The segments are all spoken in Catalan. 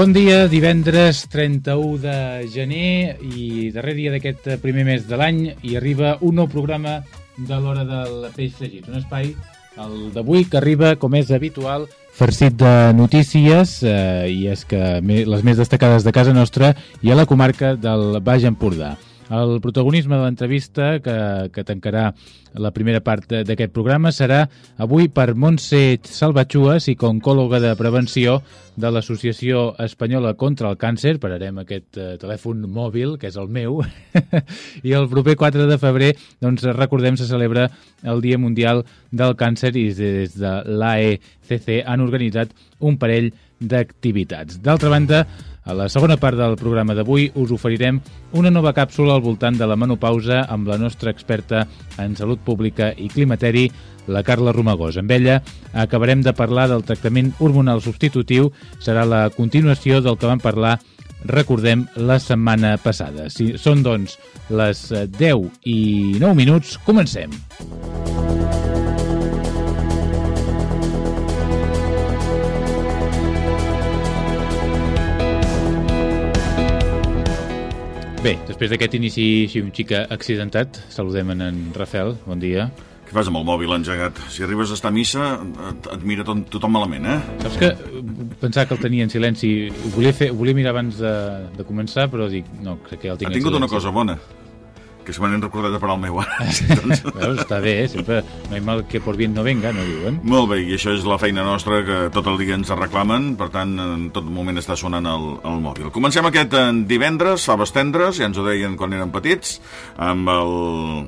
Bon dia, divendres 31 de gener i darrer dia d'aquest primer mes de l'any i arriba un nou programa de l'Hora del Peix Fregit, un espai, el d'avui, que arriba, com és habitual, farcit de notícies eh, i és que les més destacades de casa nostra i a la comarca del Baix Empordà. El protagonisme de l'entrevista que, que tancarà la primera part d'aquest programa serà avui per Montse Salvatxua, psicooncòloga de prevenció de l'Associació Espanyola contra el Càncer. Pararem aquest eh, telèfon mòbil, que és el meu, i el proper 4 de febrer, doncs, recordem, se celebra el Dia Mundial del Càncer i des de l'AECC han organitzat un parell d'activitats. D'altra banda, a la segona part del programa d'avui us oferirem una nova càpsula al voltant de la menopausa amb la nostra experta en salut pública i climateri, la Carla Romagós. Amb ella acabarem de parlar del tractament hormonal substitutiu. Serà la continuació del que vam parlar recordem la setmana passada. Si són, doncs, les 10 i 9 minuts, comencem. Bé, després d'aquest inici així un xic accidentat, saludem en, en Rafel. Bon dia. Què fas amb el mòbil engegat? Si arribes a estar a missa, et, et mira tot, tothom malament, eh? Saps que eh, pensava que el tenia en silenci. Ho volia, fer, ho volia mirar abans de, de començar, però dic, no, crec que ja el tinc Ha tingut una cosa bona, que se me n'he recordat de parar el meu ara. doncs, Veus, està bé, eh? sempre no hi mal que por bien no venga, no diuen. molt bé, i això és la feina nostra que tot el dia ens reclamen, per tant, en tot moment està sonant el, el mòbil. Comencem aquest en divendres, faves tendres, ja ens ho deien quan eren petits, amb el,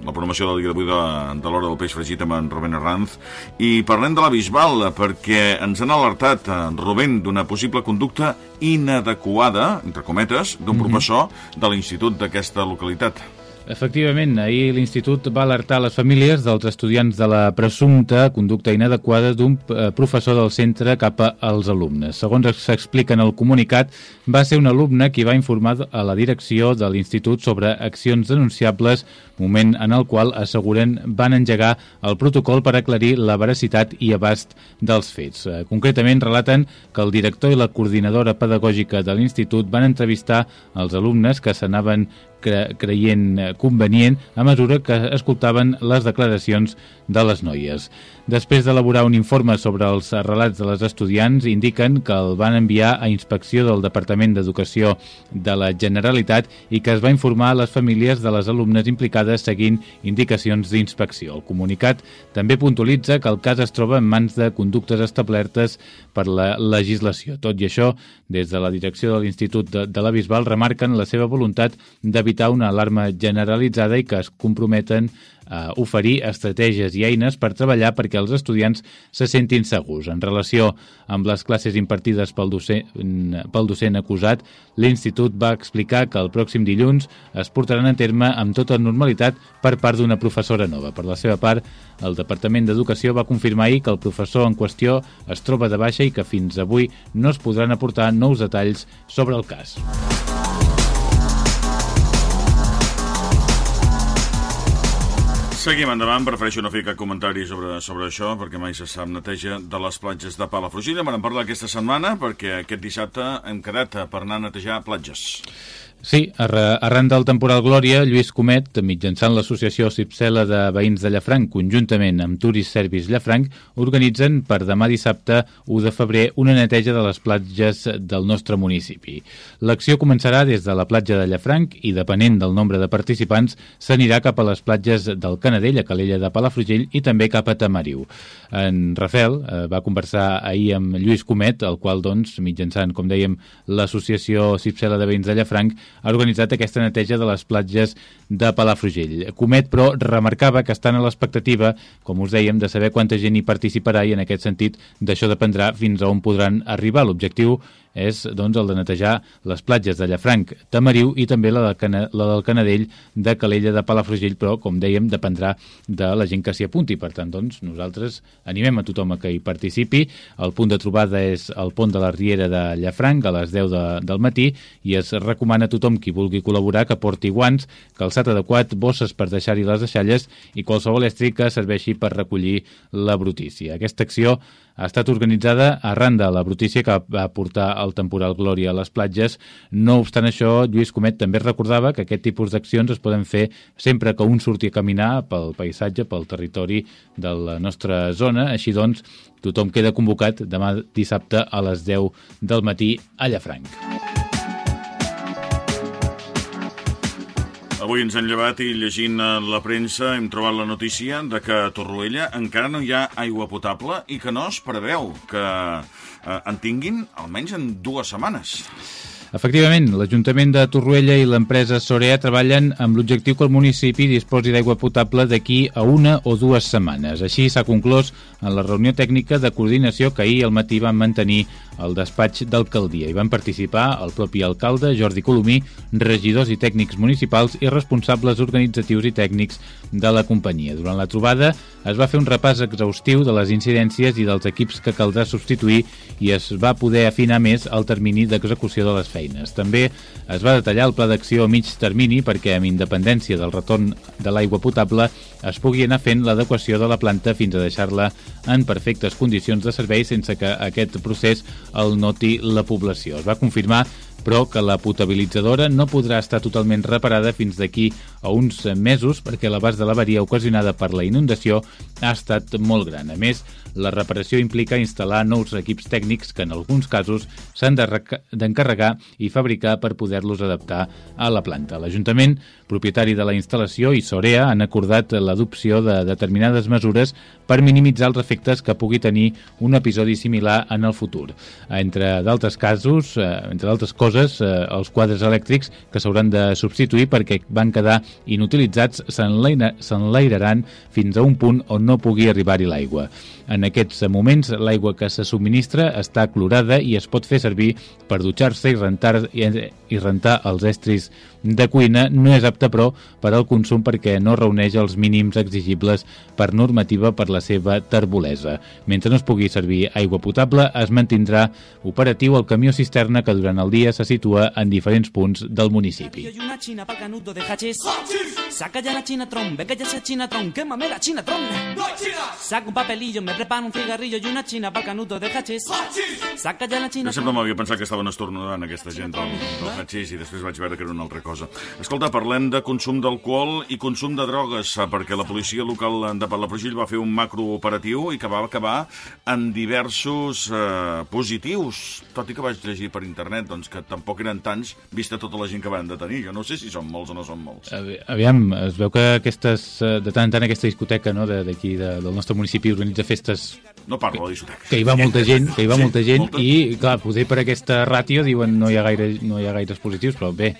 la promoció del dia d'avui de, de l'hora del peix fregit amb en Rubén Arranz, i parlem de la Bisbal, perquè ens han alertat, en Rubén, d'una possible conducta inadequada, entre cometes, d'un professor de l'institut d'aquesta localitat. Efectivament, ahir l'Institut va alertar les famílies dels estudiants de la presumpta conducta inadequada d'un eh, professor del centre cap als alumnes. Segons s'explica en el comunicat, va ser un alumne qui va informar a la direcció de l'Institut sobre accions denunciables, moment en el qual asseguren van engegar el protocol per aclarir la veracitat i abast dels fets. Eh, Concretament, relaten que el director i la coordinadora pedagògica de l'Institut van entrevistar els alumnes que s'anaven cre creient eh, convenient a mesura que escoltaven les declaracions de les noies. Després d'elaborar un informe sobre els relats de les estudiants, indiquen que el van enviar a inspecció del Departament d'Educació de la Generalitat i que es va informar a les famílies de les alumnes implicades seguint indicacions d'inspecció. El comunicat també puntualitza que el cas es troba en mans de conductes establertes per la legislació. Tot i això, des de la direcció de l'Institut de, de la Bisbal remarquen la seva voluntat d'evitar una alarma generalitzada i que es comprometen a oferir estratègies i eines per treballar perquè els estudiants se sentin segurs. En relació amb les classes impartides pel docent, pel docent acusat, l'Institut va explicar que el pròxim dilluns es portaran a terme amb tota normalitat per part d'una professora nova. Per la seva part, el Departament d'Educació va confirmar ahir que el professor en qüestió es troba de baixa i que fins avui no es podran aportar nous detalls sobre el cas. Seguim endavant, prefereixo no fer cap comentari sobre, sobre això, perquè mai se sap neteja de les platges de Palafrugell. En vam parlar aquesta setmana, perquè aquest dissabte hem quedat per anar a netejar platges. Sí, arran del temporal Glòria, Lluís Comet, mitjançant l'associació Cipsela de Veïns de Llafranc, conjuntament amb Turis Service Llafranc, organitzen per demà dissabte 1 de febrer una neteja de les platges del nostre municipi. L'acció començarà des de la platja de Llafranc i, depenent del nombre de participants, s'anirà cap a les platges del Canadell, a Calella de Palafrugell i també cap a Tamariu. En Rafel eh, va conversar ahir amb Lluís Comet, el qual, doncs, mitjançant, com dèiem, l'associació Cipsela de Veïns de Llafranc, ha organitzat aquesta neteja de les platges de Palafrugell. Comet, però, remarcava que estan a l'expectativa, com us dèiem, de saber quanta gent hi participarà i, en aquest sentit, d'això dependrà fins a on podran arribar. L'objectiu és doncs, el de netejar les platges de Llafranc, Tamariu i també la, del Cana la del Canadell de Calella de Palafrugell, però, com dèiem, dependrà de la gent que s'hi apunti. Per tant, doncs, nosaltres animem a tothom a que hi participi. El punt de trobada és el pont de la Riera de Llafranc a les 10 de, del matí i es recomana a tothom qui vulgui col·laborar que porti guants, calçat adequat, bosses per deixar-hi les deixalles i qualsevol estri que serveixi per recollir la brutícia. Aquesta acció ha estat organitzada arran de la brutícia que va portar el temporal Glòria a les platges. No obstant això, Lluís Comet també recordava que aquest tipus d'accions es poden fer sempre que un surti a caminar pel paisatge, pel territori de la nostra zona. Així doncs, tothom queda convocat demà dissabte a les 10 del matí a Llafranc. Avui ens hem llevat i llegint la premsa hem trobat la notícia de que a Torroella encara no hi ha aigua potable i que no es preveu que eh, en tinguin almenys en dues setmanes. Efectivament, l'Ajuntament de Torroella i l'empresa Sorea treballen amb l'objectiu que el municipi disposi d'aigua potable d'aquí a una o dues setmanes. Així s'ha conclòs en la reunió tècnica de coordinació que ahir al matí van mantenir al despatx d'alcaldia. Hi van participar el propi alcalde, Jordi Colomí, regidors i tècnics municipals i responsables organitzatius i tècnics de la companyia. Durant la trobada es va fer un repàs exhaustiu de les incidències i dels equips que caldrà substituir i es va poder afinar més el termini d'execució de les feines. També es va detallar el pla d'acció a mig termini perquè, amb independència del retorn de l'aigua potable, es pugui anar fent l'adequació de la planta fins a deixar-la en perfectes condicions de servei sense que aquest procés el noti la població. Es va confirmar però que la potabilitzadora no podrà estar totalment reparada fins d'aquí a uns mesos perquè l'abast de l'avaria ocasionada per la inundació ha estat molt gran. A més, la reparació implica instal·lar nous equips tècnics que en alguns casos s'han d'encarregar i fabricar per poder-los adaptar a la planta. L'Ajuntament, propietari de la instal·lació i Sorea han acordat l'adopció de determinades mesures per minimitzar els efectes que pugui tenir un episodi similar en el futur. Entre d'altres casos, eh, entre d'altres coses, eh, els quadres elèctrics que s'hauran de substituir perquè van quedar inutilitzats s'enlaira- s'enlairaran fins a un punt on no pugui arribar-hi l'aigua. En aquests moments, l'aigua que se subministra està clorada i es pot fer servir per dutxar-se i rentar, i rentar els estris de cuina. No és apte, però, per al consum perquè no reuneix els mínims exigibles per normativa per la seva terbolesa. Mentre no es pugui servir aigua potable, es mantindrà operatiu el camió cisterna que durant el dia se situa en diferents punts del municipi. Y una china pa'l canuto de hachís. Saca ya la chinatron, venga ya esa chinatron, quémame la chinatron. Saca un papelillo, me preparo un cigarrillo y una china pa'l canuto de hachís. Saca ya la Jo chinatron. sempre m'havia pensat que estaven estornudant aquesta gent del, del Hachís i després vaig veure que era una altra cosa. Escolta, parlem de consum d'alcohol i consum de drogues, eh, perquè la policia local de Palafrugell va fer un macrooperatiu i que va acabar en diversos eh, positius. Tot i que vaig llegir per internet doncs, que tampoc eren tants, vista tota la gent que van detenir. Jo no sé si són molts o no són molts. Avi- Aviam, es veu que aquestes, eh, de tant en tant aquesta discoteca no, de- d'aquí de, del nostre municipi organitza festes No parlo de discoteques. que hi va molta gent, que hi va Sí, molta gent molta. i, clar, poder per aquesta ràtio diuen no hi ha, gaire, no hi ha gaires positius, però bé,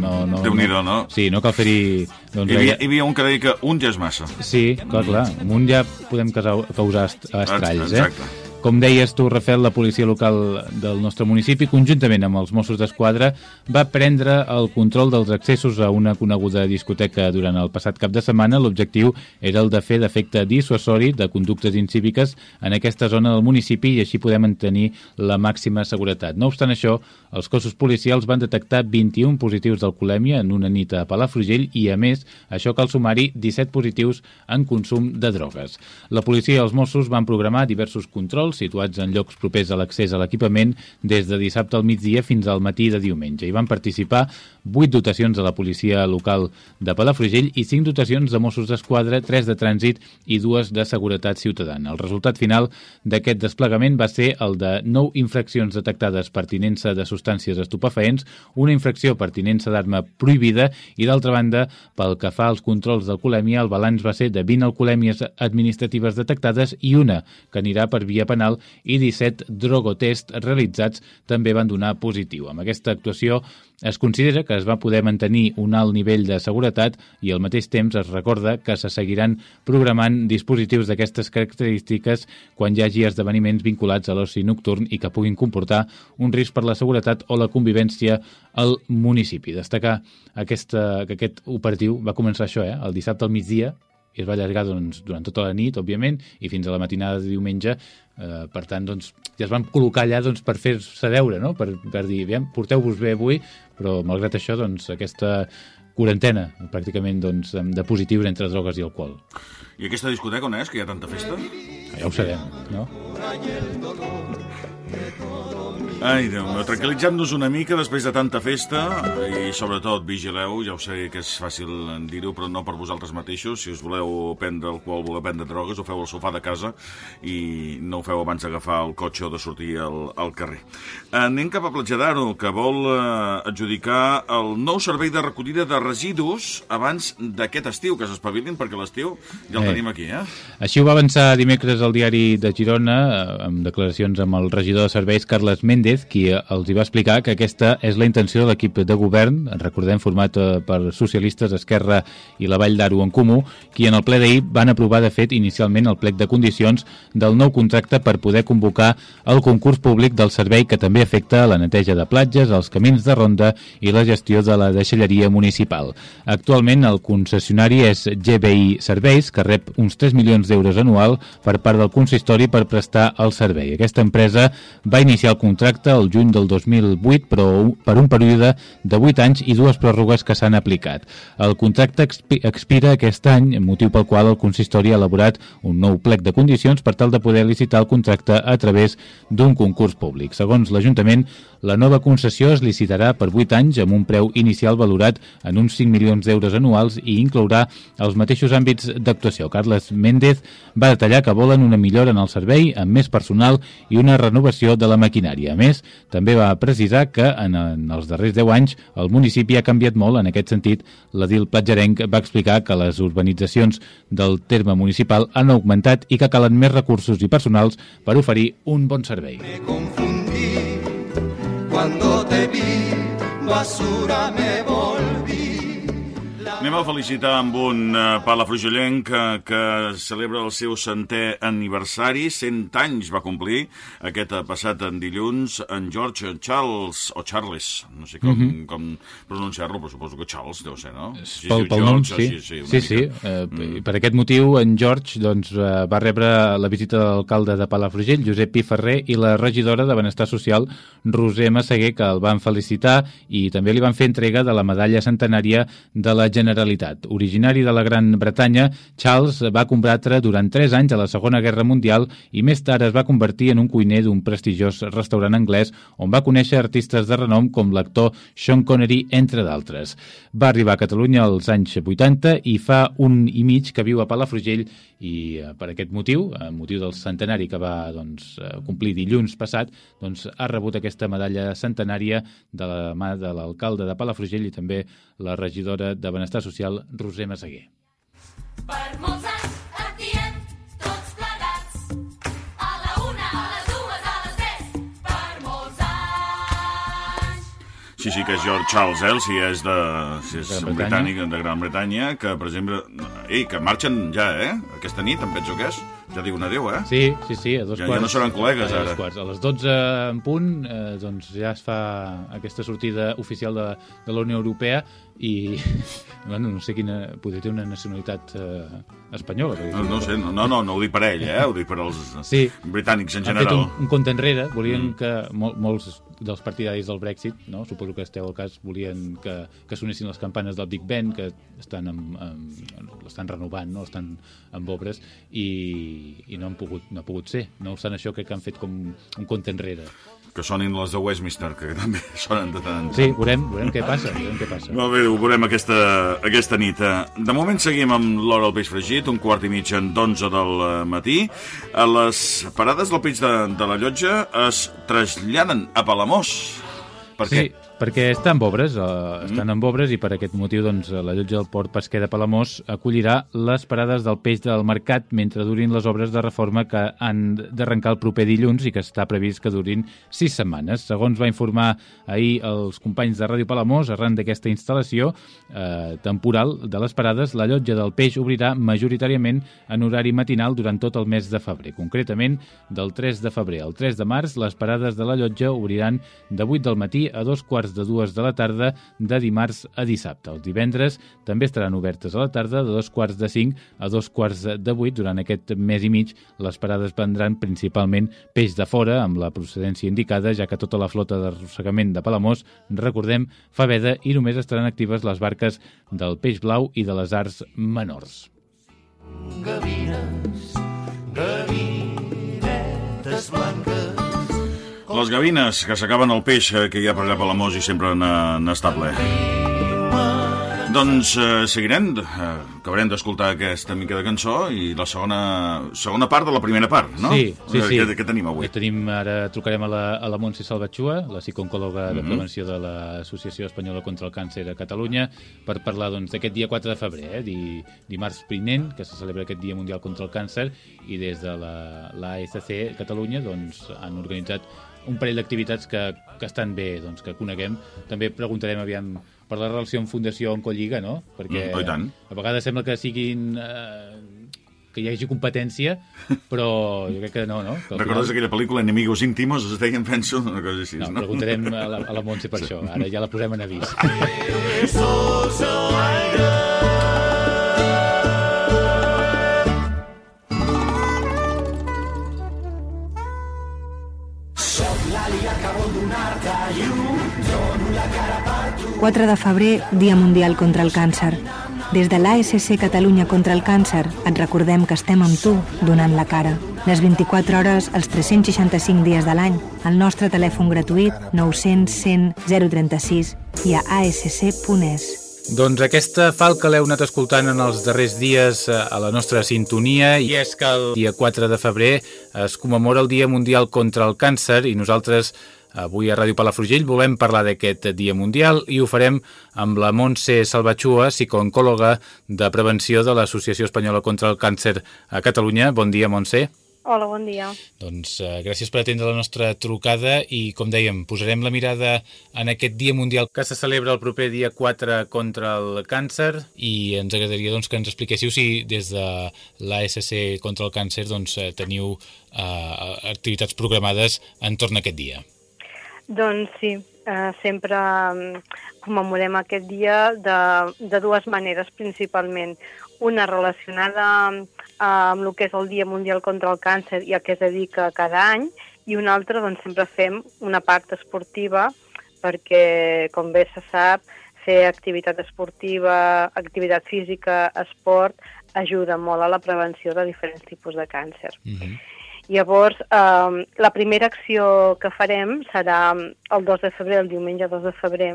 no... no Déu-n'hi-do, no? Sí, no cal fer-hi... Doncs, Hi havia, hi havia un que deia que un ja és massa. Sí, clar, clar. Amb un ja podem causar, causar est- estralls, eh? Exacte. Com deies tu, Rafael, la policia local del nostre municipi, conjuntament amb els Mossos d'Esquadra, va prendre el control dels accessos a una coneguda discoteca durant el passat cap de setmana. L'objectiu era el de fer d'efecte dissuasori de conductes incíviques en aquesta zona del municipi i així poder mantenir la màxima seguretat. No obstant això, els cossos policials van detectar 21 positius d'alcoholèmia en una nit a Palafrugell i, a més, això cal sumar-hi 17 positius en consum de drogues. La policia i els Mossos van programar diversos controls situats en llocs propers a l'accés a l'equipament des de dissabte al migdia fins al matí de diumenge. Hi van participar 8 dotacions de la policia local de Palafrugell i 5 dotacions de Mossos d'Esquadra, 3 de trànsit i 2 de seguretat ciutadana. El resultat final d'aquest desplegament va ser el de 9 infraccions detectades per tinença de substàncies estupefaents, una infracció per tinença d'arma prohibida i, d'altra banda, pel que fa als controls d'alcoholèmia, el balanç va ser de 20 alcoholèmies administratives detectades i una que anirà per via penal i 17 drogotests realitzats també van donar positiu. Amb aquesta actuació es considera que es va poder mantenir un alt nivell de seguretat i al mateix temps es recorda que se seguiran programant dispositius d'aquestes característiques quan hi hagi esdeveniments vinculats a l'oci nocturn i que puguin comportar un risc per la seguretat o la convivència al municipi. Destacar aquesta, que aquest operatiu va començar això, eh, el dissabte al migdia, i es va allargar doncs, durant tota la nit, òbviament, i fins a la matinada de diumenge. Eh, per tant, doncs, ja es van col·locar allà doncs, per fer-se veure, no? per, per dir, porteu-vos bé avui, però malgrat això, doncs, aquesta quarantena, pràcticament, doncs, de positius entre drogues i alcohol. I aquesta discoteca on és, que hi ha tanta festa? Ja ho sabem, no? Ai, Déu meu, tranquil·litzem-nos una mica després de tanta festa i sobretot vigileu, ja ho sé que és fàcil dir-ho, però no per vosaltres mateixos. Si us voleu prendre alcohol, voleu prendre drogues, ho feu al sofà de casa i no ho feu abans d'agafar el cotxe o de sortir al, al carrer. Anem cap a Platja d'Aro, que vol eh, adjudicar el nou servei de recollida de residus abans d'aquest estiu, que s'espavilin, perquè l'estiu ja el Eh. tenim aquí, eh? Així ho va avançar dimecres el diari de Girona, eh, amb declaracions amb el regidor de serveis, Carles Méndez, qui eh, els hi va explicar que aquesta és la intenció de l'equip de govern, recordem, format eh, per socialistes, Esquerra i la Vall d'Aro en Comú, qui en el ple d'ahir van aprovar, de fet, inicialment el plec de condicions del nou contracte per poder convocar el concurs públic del servei que també afecta la neteja de platges, els camins de ronda i la gestió de la deixalleria municipal. Actualment el concessionari és GBI Serveis, que rep uns 3 milions d'euros anual per part del consistori per prestar el servei. Aquesta empresa va iniciar el contracte el juny del 2008, però per un període de 8 anys i dues pròrrogues que s'han aplicat. El contracte expi expira aquest any, motiu pel qual el consistori ha elaborat un nou plec de condicions per tal de poder licitar el contracte a través d'un concurs públic. Segons l'Ajuntament, la nova concessió es licitarà per 8 anys amb un preu inicial valorat en uns 5 milions d'euros anuals i inclourà els mateixos àmbits d'actuació. Carles Méndez va detallar que volen una millora en el servei amb més personal i una renovació de la maquinària. A més, també va precisar que en, en els darrers 10 anys el municipi ha canviat molt en aquest sentit. L'edil Platjarenc va explicar que les urbanitzacions del terme municipal han augmentat i que calen més recursos i personals per oferir un bon servei. Me confundí cuando te vi, basura me volví. Anem a felicitar amb un uh, palafrugellenc que, que celebra el seu centè aniversari. 100 anys va complir aquest uh, passat en dilluns en George Charles, o Charles, no sé com, mm -hmm. com pronunciar-lo, però suposo que Charles deu ser, no? Es pel, pel nom, George, sí. sí, Sí, una sí. mica. Eh, mm. Per aquest motiu, en George doncs, eh, va rebre la visita de l'alcalde de Palafrugell, Josep Pi Ferrer, i la regidora de Benestar Social, Roser Massaguer, que el van felicitar i també li van fer entrega de la medalla centenària de la Generalitat. Originari de la Gran Bretanya, Charles va combatre durant 3 anys a la Segona Guerra Mundial i més tard es va convertir en un cuiner d'un prestigiós restaurant anglès on va conèixer artistes de renom com l'actor Sean Connery, entre d'altres. Va arribar a Catalunya als anys 80 i fa un i mig que viu a Palafrugell i eh, per aquest motiu, eh, motiu del centenari que va doncs, eh, complir dilluns passat, doncs, ha rebut aquesta medalla centenària de la mà de l'alcalde de Palafrugell i també la regidora de Benestar Social, Roser Massaguer. Per molts Sí, sí, que és George Charles, eh? Si és, de, si és Gran britànic, de Gran Bretanya, que, per exemple... Ei, que marxen ja, eh? Aquesta nit, em penso que és. Ja diuen adéu, eh? Sí, sí, sí, a dos Ja- ja quarts. no seran col·legues, a dos ara. Quarts. A les 12 en punt, eh, doncs ja es fa aquesta sortida oficial de, de la Unió Europea i, bueno, no sé quina... Podria tenir una nacionalitat eh, espanyola. No, no sé, no, no, no, no ho dic per ell, eh? Ho dic per als Sí. britànics en Han fet general. un, un compte enrere, volien mm. que mol, molts dels partidaris del Brexit, no? suposo que esteu al cas, volien que, que sonessin les campanes del Big Ben, que estan, amb, amb, l'estan renovant, no? estan amb obres, i, i no, han pogut, no ha pogut ser. No obstant això, crec que han fet com un compte enrere. Que sonin les de Westminster, que també sonen de tant. Sí, veurem, veurem què passa, veurem què passa. Molt bé, ho veurem aquesta, aquesta nit. Eh, De moment seguim amb l'hora del peix fregit, un quart i mig en d'onze del eh, matí. A les parades del peix de, de la llotja es traslladen a Palamós. Per sí, què? Perquè està en obres, uh, estan en obres i per aquest motiu doncs, la llotja del port pesquer de Palamós acollirà les parades del peix del mercat mentre durin les obres de reforma que han d'arrencar el proper dilluns i que està previst que durin sis setmanes. Segons va informar ahir els companys de Ràdio Palamós, arran d'aquesta instal·lació eh, temporal de les parades, la llotja del peix obrirà majoritàriament en horari matinal durant tot el mes de febrer. Concretament, del 3 de febrer al 3 de març, les parades de la llotja obriran de 8 del matí a dos quarts de dues de la tarda de dimarts a dissabte. Els divendres també estaran obertes a la tarda de dos quarts de cinc a dos quarts de vuit. Durant aquest mes i mig les parades vendran principalment peix de fora amb la procedència indicada, ja que tota la flota d'arrossegament de Palamós, recordem, fa veda i només estaran actives les barques del peix blau i de les arts menors. Les gavines, que s'acaben el peix eh, que hi ha per allà a Palamós i sempre n'està ple. Doncs eh, seguirem, eh, acabarem d'escoltar aquesta mica de cançó i la segona, segona part de la primera part, no? Sí, sí, sí. Què, què tenim avui? Eh, tenim, ara trucarem a la, a la Montse Salvatxua, la psicooncòloga de prevenció de l'Associació Espanyola contra el Càncer a Catalunya, per parlar doncs, d'aquest dia 4 de febrer, eh, di, dimarts prinent, que se celebra aquest Dia Mundial contra el Càncer, i des de la, la ASC Catalunya doncs, han organitzat un parell d'activitats que, que estan bé, doncs, que coneguem. També preguntarem aviam per la relació amb Fundació Oncolliga, no? Perquè Mm, oh, tant. a vegades sembla que siguin... Eh, que hi hagi competència, però jo crec que no, no? Que Recordes final- aquella pel·lícula Enemigos íntimos? Es deien, penso, una cosa així, No, no? preguntarem a la, a la Montse per això. Ara ja la posem en avís. Llum, 4 de febrer, Dia Mundial contra el Càncer. Des de l'ASC Catalunya contra el Càncer et recordem que estem amb tu donant la cara. Les 24 hores, els 365 dies de l'any. El nostre telèfon gratuït 900 100 036 i a asc.es. Doncs aquesta falca l'heu anat escoltant en els darrers dies eh, a la nostra sintonia i és que el dia 4 de febrer es commemora el Dia Mundial contra el Càncer i nosaltres avui a Ràdio Palafrugell volem parlar d'aquest Dia Mundial i ho farem amb la Montse Salvatxua, psicooncòloga de prevenció de l'Associació Espanyola contra el Càncer a Catalunya. Bon dia, Montse. Hola, bon dia. Doncs uh, gràcies per atendre la nostra trucada i, com dèiem, posarem la mirada en aquest Dia Mundial que se celebra el proper dia 4 contra el càncer i ens agradaria doncs, que ens expliquéssiu si des de l'ASC contra el càncer doncs, eh, teniu uh, activitats programades entorn a aquest dia. Doncs sí, eh, sempre mm, commemorem aquest dia de, de dues maneres principalment. Una relacionada eh, amb el que és el Dia Mundial contra el Càncer i a què es dedica cada any, i una altra doncs, sempre fem una part esportiva perquè, com bé se sap, fer activitat esportiva, activitat física, esport, ajuda molt a la prevenció de diferents tipus de càncer. Mm -hmm. Llavors, eh, la primera acció que farem serà el 2 de febrer, el diumenge 2 de febrer,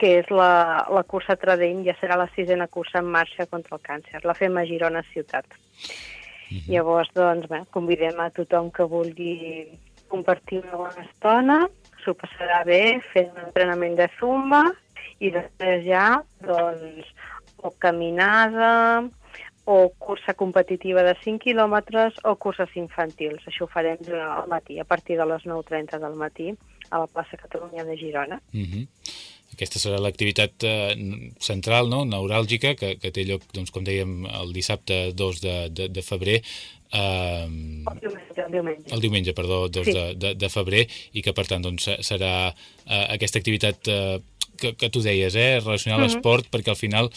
que és la, la cursa Tradent, ja serà la sisena cursa en marxa contra el càncer. La fem a Girona ciutat. Mm -hmm. Llavors, doncs, bé, convidem a tothom que vulgui compartir una bona estona, s'ho passarà bé fent un entrenament de zumba i després ja, doncs, o caminada, o cursa competitiva de 5 quilòmetres o curses infantils. Això ho farem al matí, a partir de les 9.30 del matí, a la plaça Catalunya de Girona. Mm -hmm. aquesta serà l'activitat eh, central, no?, neuràlgica, que, que té lloc, doncs, com dèiem, el dissabte 2 de, de, de febrer, eh, El diumenge, el diumenge. el diumenge, perdó, 2 Sí. de, de, de febrer, i que, per tant, doncs, se- serà eh, aquesta activitat eh, que, que tu deies, eh, relacionar Mhm. l'esport, perquè al final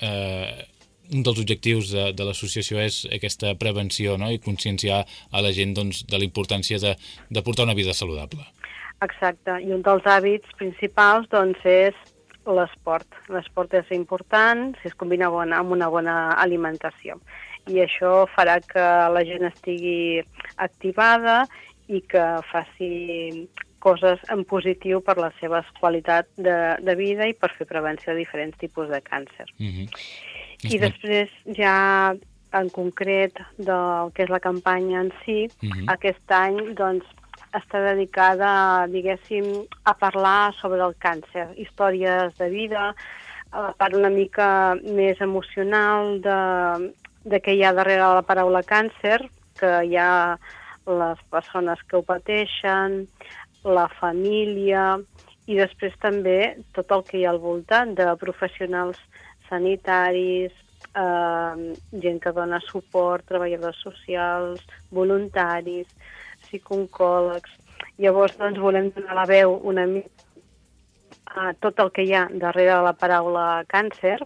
eh, un dels objectius de, de l'associació és aquesta prevenció no? i conscienciar a la gent doncs, de la importància de, de portar una vida saludable. Exacte, i un dels hàbits principals doncs, és l'esport. L'esport és important si es combina bona, amb una bona alimentació. I això farà que la gent estigui activada i que faci coses en positiu per la seva qualitat de, de vida i per fer prevenció de diferents tipus de càncer. Mm -hmm. I després ja en concret del que és la campanya en si, Mhm. aquest any doncs, està dedicada, diguéssim, a parlar sobre el càncer, històries de vida, la part una mica més emocional de, de què hi ha darrere la paraula càncer, que hi ha les persones que ho pateixen, la família, i després també tot el que hi ha al voltant de professionals sanitaris, eh, gent que dona suport, treballadors socials, voluntaris, psicooncòlegs. Llavors, doncs, volem donar la veu una mica a tot el que hi ha darrere de la paraula càncer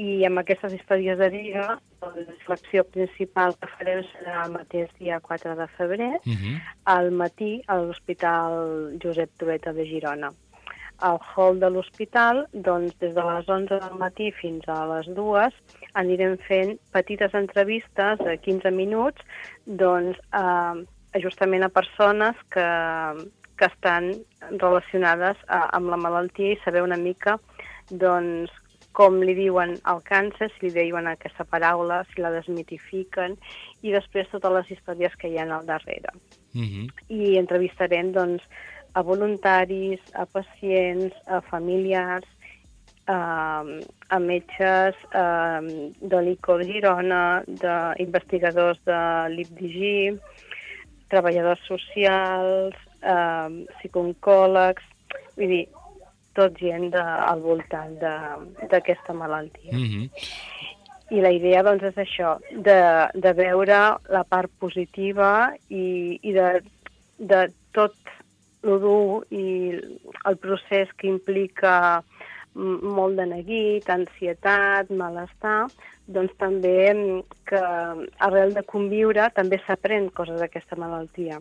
i amb aquestes històries de vida, doncs, l'acció principal que farem serà el mateix dia 4 de febrer, Mm -hmm. al matí a l'Hospital Josep Trueta de Girona. Al hall de l'hospital, doncs, des de les 11 del matí fins a les 2, anirem fent petites entrevistes de 15 minuts doncs, eh, justament a persones que, que estan relacionades a, amb la malaltia i saber una mica doncs, com li diuen al càncer, si li diuen aquesta paraula, si la desmitifiquen, i després totes les històries que hi ha al darrere. Mm -hmm. I entrevistarem doncs, a voluntaris, a pacients, a familiars, a, a metges eh, de l'ICO de Girona, d'investigadors de l'IPDG, treballadors socials, eh, psicooncòlegs, vull dir, tot gent de, al voltant de- d'aquesta malaltia. Mm -hmm. I la idea, doncs, és això, de, de veure la part positiva i, i de, de tot el dur i el procés que implica molt de neguit, ansietat, malestar, doncs també mm, que arrel de conviure també s'aprèn coses d'aquesta malaltia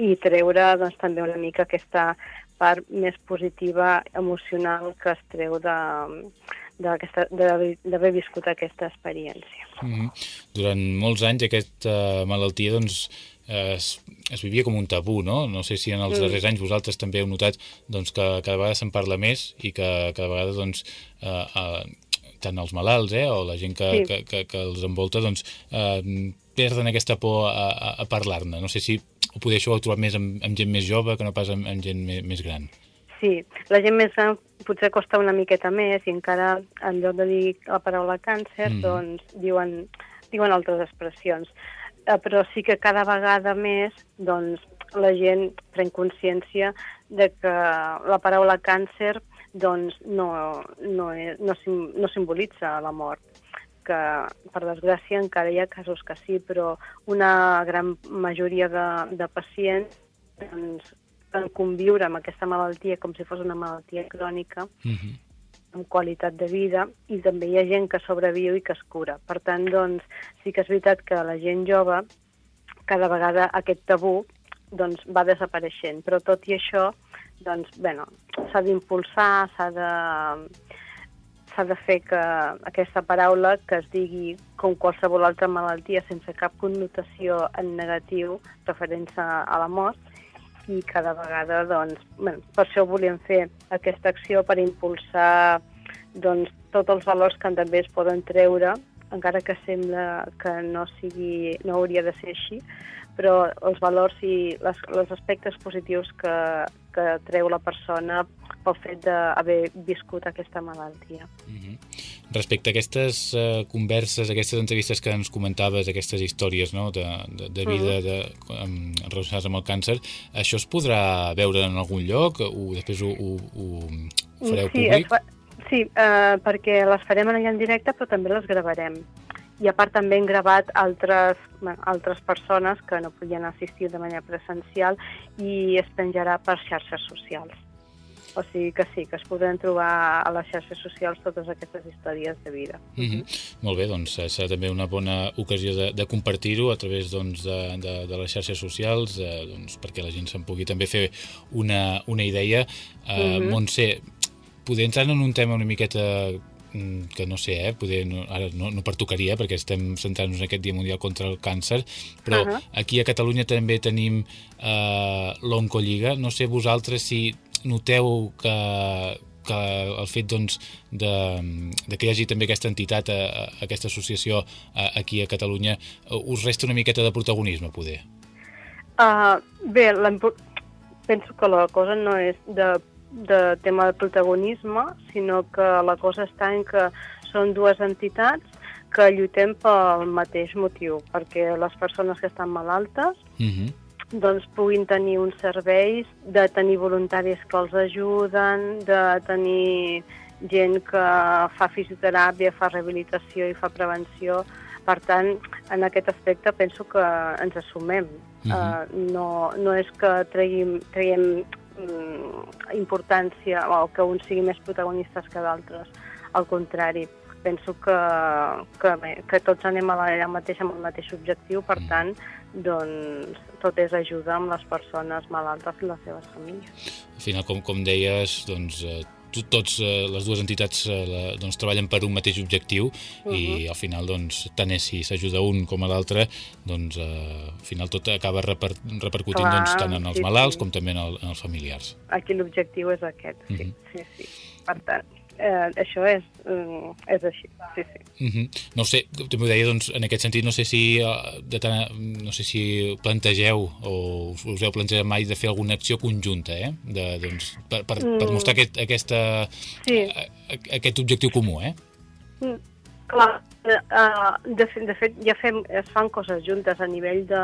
i treure doncs, també una mica aquesta part més positiva, emocional, que es treu de- d'haver viscut aquesta experiència. Mm -hmm. Durant molts anys aquesta malaltia doncs, es, es vivia com un tabú, no? No sé si en els Mm. darrers anys vosaltres també heu notat doncs, que cada vegada se'n parla més i que cada vegada doncs, eh, eh, tant els malalts eh, o la gent que, Sí. que, que, que els envolta doncs, eh, perden aquesta por a, a, a parlar-ne. No sé si ho poder això ho heu trobat més amb, amb gent més jove que no pas amb, amb gent més, més gran. Sí, la gent més gran potser costa una miqueta més i encara en lloc de dir la paraula càncer, Mhm. doncs diuen, diuen altres expressions. Eh, però sí que cada vegada més doncs, la gent pren consciència de que la paraula càncer doncs, no, no, és, no, no simbolitza la mort que per desgràcia encara hi ha casos que sí, però una gran majoria de, de pacients doncs, en conviure amb aquesta malaltia com si fos una malaltia crònica, Mm -hmm. Amb qualitat de vida, i també hi ha gent que sobreviu i que es cura. Per tant, doncs, sí que és veritat que la gent jove, cada vegada aquest tabú doncs, va desapareixent, però tot i això, doncs, bueno, s'ha d'impulsar, s'ha de s'ha de fer que aquesta paraula que es digui com qualsevol altra malaltia sense cap connotació en negatiu referent a, a la mort i cada vegada, doncs, bueno, per això volíem fer aquesta acció per impulsar doncs, tots els valors que també es poden treure, encara que sembla que no, sigui, no hauria de ser així, però els valors i les, els aspectes positius que, que treu la persona pel fet d'haver viscut aquesta malaltia. Mm -hmm. Respecte a aquestes uh, converses, aquestes entrevistes que ens comentaves, aquestes històries no? de, de, de vida de, um, relacionades amb el càncer, això es podrà veure en algun lloc o després ho, ho, ho fareu sí, públic? fa... sí eh, perquè les farem allà en directe, però també les gravarem. I a part també hem gravat altres, bueno, altres persones que no podien assistir de manera presencial i es penjarà per xarxes socials. O sigui que sí, que es podran trobar a les xarxes socials totes aquestes històries de vida. Mm -hmm. Molt bé, doncs eh, serà també una bona ocasió de, de compartir-ho a través doncs, de, de, de les xarxes socials eh, doncs, perquè la gent se'n pugui també fer una, una idea. Eh, Mhm. Montse, poder entrar en un tema una miqueta mm, que no sé, eh, poder, no, ara no, no pertocaria perquè estem centrant-nos en aquest Dia Mundial contra el Càncer, però Ahà. aquí a Catalunya també tenim eh, l'Oncolliga. No sé vosaltres si noteu que, que el fet doncs, de, de que hi hagi també aquesta entitat, eh, aquesta associació eh, aquí a Catalunya, us resta una miqueta de protagonisme, poder. Uh, bé, penso que la cosa no és de, de tema de protagonisme, sinó que la cosa està en que són dues entitats que lluitem pel mateix motiu, perquè les persones que estan malaltes Mm -hmm. Doncs puguin tenir uns serveis, de tenir voluntaris que els ajuden, de tenir gent que fa fisioteràpia, fa rehabilitació i fa prevenció. Per tant, en aquest aspecte penso que ens assumem. Mhm. uh, no, no és que traguem, traguem mm, importància o que uns siguin més protagonistes que d'altres. Al contrari, penso que, que, bé, que tots anem a la mateixa, amb el mateix objectiu, per Mm. tant, doncs tot és ajuda amb les persones malaltes i les seves famílies. Al final, com, com deies, doncs, eh, to- tots eh, les dues entitats eh, la, doncs, treballen per un mateix objectiu i al final, doncs, tant és si s'ajuda un com a l'altre, doncs, eh, al final tot acaba reper, repercutint Clar, doncs, tant en els sí, malalts sí. com també en, el, en els familiars. Aquí l'objectiu és aquest, sí, Mhm. sí, sí. Per tant, eh, això és, mm, és així, sí, sí. Mm -hmm. No sé, també ho deia, doncs, en aquest sentit, no sé si eh, de tant, no sé si plantegeu o us, heu plantejat mai de fer alguna acció conjunta, eh? De, doncs, per, per, per Mm. mostrar aquest, aquesta, Sí. a- a- aquest objectiu comú, eh? Mm, Clar, uh, de, fet, de fet ja fem, es fan coses juntes a nivell de,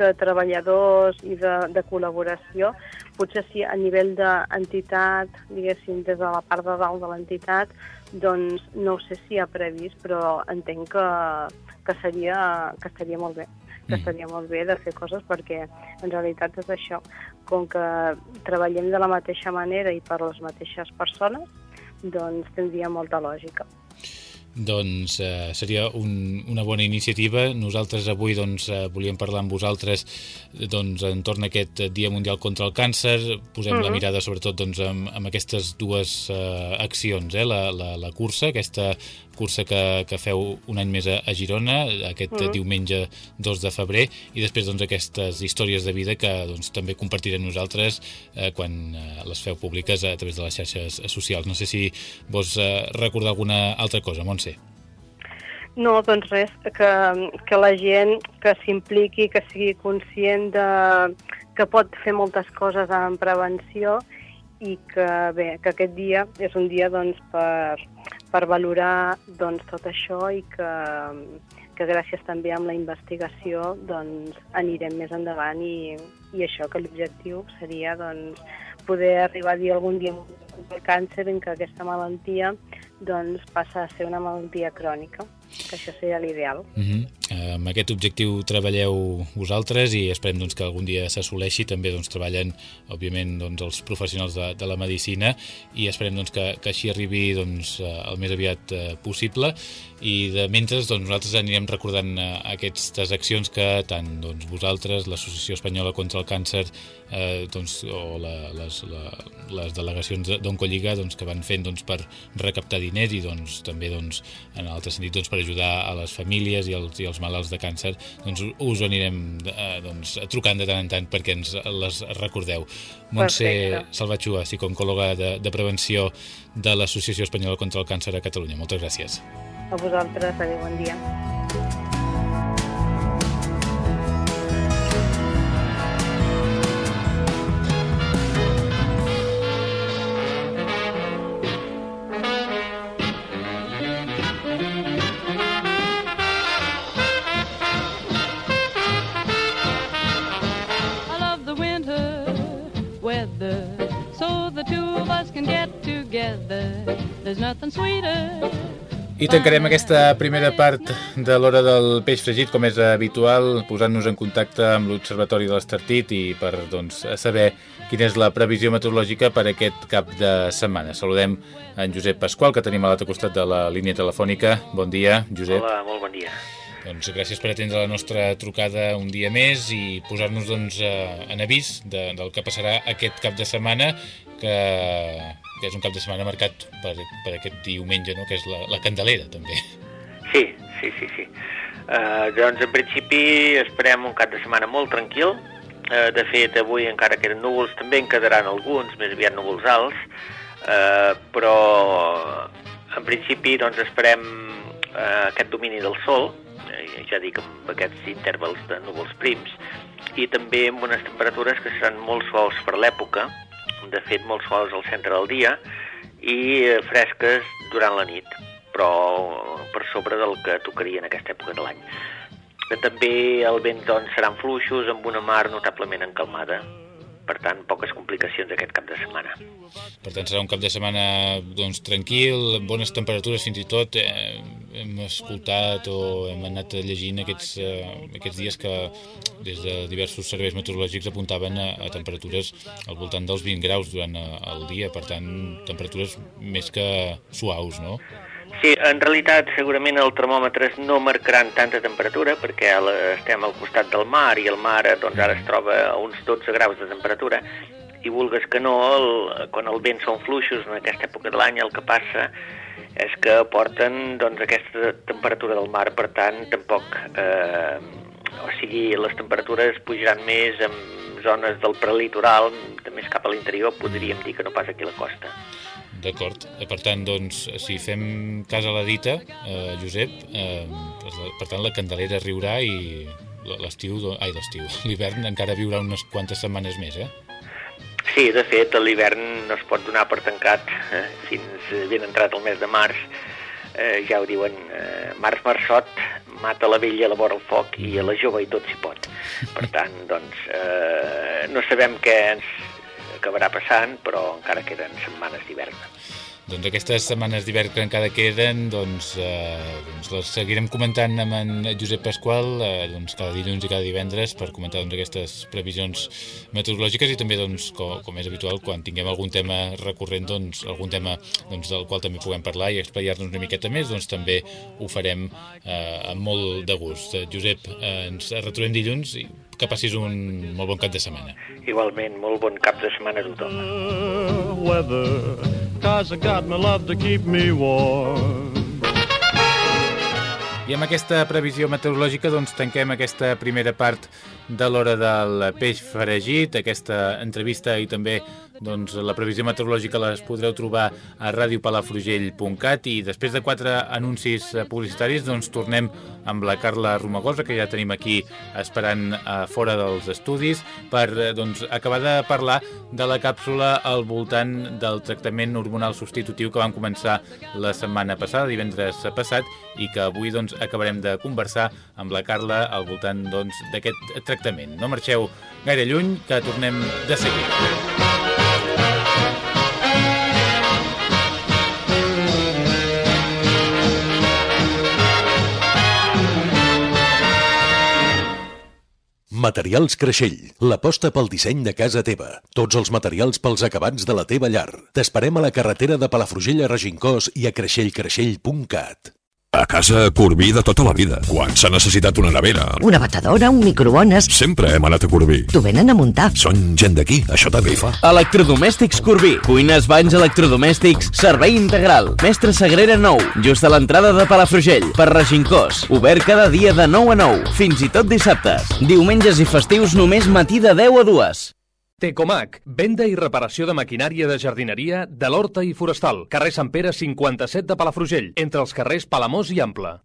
de treballadors i de, de col·laboració. Potser sí a nivell d'entitat, diguéssim, des de la part de dalt de l'entitat, doncs no ho sé si hi ha previst, però entenc que, que, seria, que estaria molt bé que Mm. estaria molt bé de fer coses perquè en realitat és això, com que treballem de la mateixa manera i per les mateixes persones, doncs tindria molta lògica. Doncs eh, seria un, una bona iniciativa. Nosaltres avui doncs, eh, volíem parlar amb vosaltres doncs, entorn a aquest Dia Mundial contra el Càncer. Posem la Mhm. mirada sobretot doncs, amb, amb aquestes dues eh, accions, eh? la, la, la cursa, aquesta cursa que, que feu un any més a, a Girona, aquest Mhm. diumenge 2 de febrer, i després doncs, aquestes històries de vida que doncs, també compartirem nosaltres eh, quan eh, les feu públiques a través de les xarxes socials. No sé si vols eh, recordar alguna altra cosa, Montse. No, doncs res, que, que la gent que s'impliqui, que sigui conscient de, que pot fer moltes coses en prevenció i que, bé, que aquest dia és un dia doncs, per, per valorar doncs, tot això i que, que gràcies també amb la investigació doncs, anirem més endavant i, i això, que l'objectiu seria doncs, poder arribar a dir algun dia el càncer en què aquesta malaltia doncs, passa a ser una malaltia crònica, que això seria l'ideal. Uh -huh. uh, amb aquest objectiu treballeu vosaltres i esperem doncs, que algun dia s'assoleixi. També doncs, treballen, òbviament, doncs, els professionals de, de la medicina i esperem doncs, que, que així arribi doncs, eh, el més aviat uh, possible. I de mentre doncs, nosaltres anirem recordant aquestes accions que tant doncs, vosaltres, l'Associació Espanyola contra el Càncer eh, doncs, o la, les, la, les delegacions d'Oncolliga doncs, que van fent doncs, per recaptar diners i doncs, també doncs, en l'altre sentit doncs, per ajudar a les famílies i els, i els malalts de càncer doncs, us anirem eh, doncs, trucant de tant en tant perquè ens les recordeu. Montse Perfecte. Salvatxua, psicooncòloga de, de prevenció de l'Associació Espanyola contra el Càncer a Catalunya. Moltes gràcies. A vosaltres, adéu, bon dia. There's nothing sweeter. I tancarem aquesta primera part de l'hora del peix fregit, com és habitual, posant-nos en contacte amb l'Observatori de l'Estartit i per doncs, saber quina és la previsió meteorològica per aquest cap de setmana. Saludem en Josep Pasqual, que tenim a l'altre costat de la línia telefònica. Bon dia, Josep. Hola, molt bon dia. Doncs gràcies per atendre la nostra trucada un dia més i posar-nos doncs, eh, en avís de, del que passarà aquest cap de setmana, que, que és un cap de setmana marcat per, per aquest diumenge, no? que és la, la Candelera, també. Sí, sí, sí, sí. Uh, doncs en principi esperem un cap de setmana molt tranquil. Uh, de fet, avui encara queden núvols, també en quedaran alguns, més aviat núvols alts, uh, però en principi doncs esperem uh, aquest domini del sol, eh, ja dic amb aquests intervals de núvols prims, i també amb unes temperatures que seran molt suaus per l'època, de fet molt suaus al centre del dia, i eh, fresques durant la nit, però per sobre del que tocaria en aquesta època de l'any. També el vent doncs, seran fluixos amb una mar notablement encalmada, per tant, poques complicacions aquest cap de setmana. Per tant, serà un cap de setmana doncs, tranquil, bones temperatures fins i tot. Eh, hem escoltat o hem anat llegint aquests, eh, aquests dies que des de diversos serveis meteorològics apuntaven a, a temperatures al voltant dels 20 graus durant eh, el dia, per tant, temperatures més que suaus, no? Sí, en realitat segurament els termòmetres no marcaran tanta temperatura perquè estem al costat del mar i el mar eh, doncs, ara es troba a uns 12 graus de temperatura i vulgues que no, el, quan el vent són fluixos en aquesta època de l'any el que passa és que porten doncs, aquesta temperatura del mar, per tant tampoc, eh, o sigui, les temperatures pujaran més en zones del prelitoral, més cap a l'interior, podríem dir que no pas aquí a la costa. D'acord. Eh, Per tant, doncs, si fem cas a la dita, eh, Josep, eh, doncs, per tant, la Candelera riurà i l'estiu, ai, l'estiu, l'hivern encara viurà unes quantes setmanes més, eh? Sí, de fet, l'hivern no es pot donar per tancat eh, fins ben entrat el mes de març. Eh, ja ho diuen, eh, març marçot mata la vella a la vora el foc i a la jove i tot s'hi pot. Per tant, doncs, eh, no sabem què ens acabarà passant, però encara queden setmanes d'hivern. Doncs aquestes setmanes d'hivern que encara queden, doncs, eh, doncs les seguirem comentant amb en Josep Pasqual eh, doncs, cada dilluns i cada divendres per comentar doncs, aquestes previsions meteorològiques i també, doncs, com, com és habitual, quan tinguem algun tema recurrent, doncs, algun tema doncs, del qual també puguem parlar i explayar-nos una miqueta més, doncs també ho farem eh, amb molt de gust. Josep, eh, ens retrobem dilluns i que passis un molt bon cap de setmana. Igualment, molt bon cap de setmana a tothom. weather, cause I got my love to keep me warm. I amb aquesta previsió meteorològica doncs, tanquem aquesta primera part de l'hora del peix fregit, aquesta entrevista i també doncs, la previsió meteorològica les podreu trobar a radiopalafrugell.cat i després de quatre anuncis eh, publicitaris doncs, tornem amb la Carla Romagosa que ja tenim aquí esperant a fora dels estudis per eh, doncs, acabar de parlar de la càpsula al voltant del tractament hormonal substitutiu que vam començar la setmana passada, divendres passat, i que avui doncs, acabarem de conversar amb la Carla al voltant doncs, d'aquest doncs, tractament. No marxeu gaire lluny, que tornem de seguida. Materials Creixell, l'aposta pel disseny de casa teva. Tots els materials pels acabats de la teva llar. T'esperem a la carretera de Palafrugell a Regincós i a creixellcreixell.cat. A casa, Corbí de tota la vida. Quan s'ha necessitat una nevera... Una batedora, un microones... Sempre hem anat a Corbí. T'ho venen a muntar. Són gent d'aquí, això també hi fa. Electrodomèstics Corbí. Cuines, banys, electrodomèstics, servei integral. Mestre Sagrera 9, just a l'entrada de Palafrugell, per Regincós. Obert cada dia de 9 a 9, fins i tot dissabtes. Diumenges i festius només matí de 10 a 2. Tecomac, venda i reparació de maquinària de jardineria de l'Horta i Forestal, carrer Sant Pere 57 de Palafrugell, entre els carrers Palamós i Ample.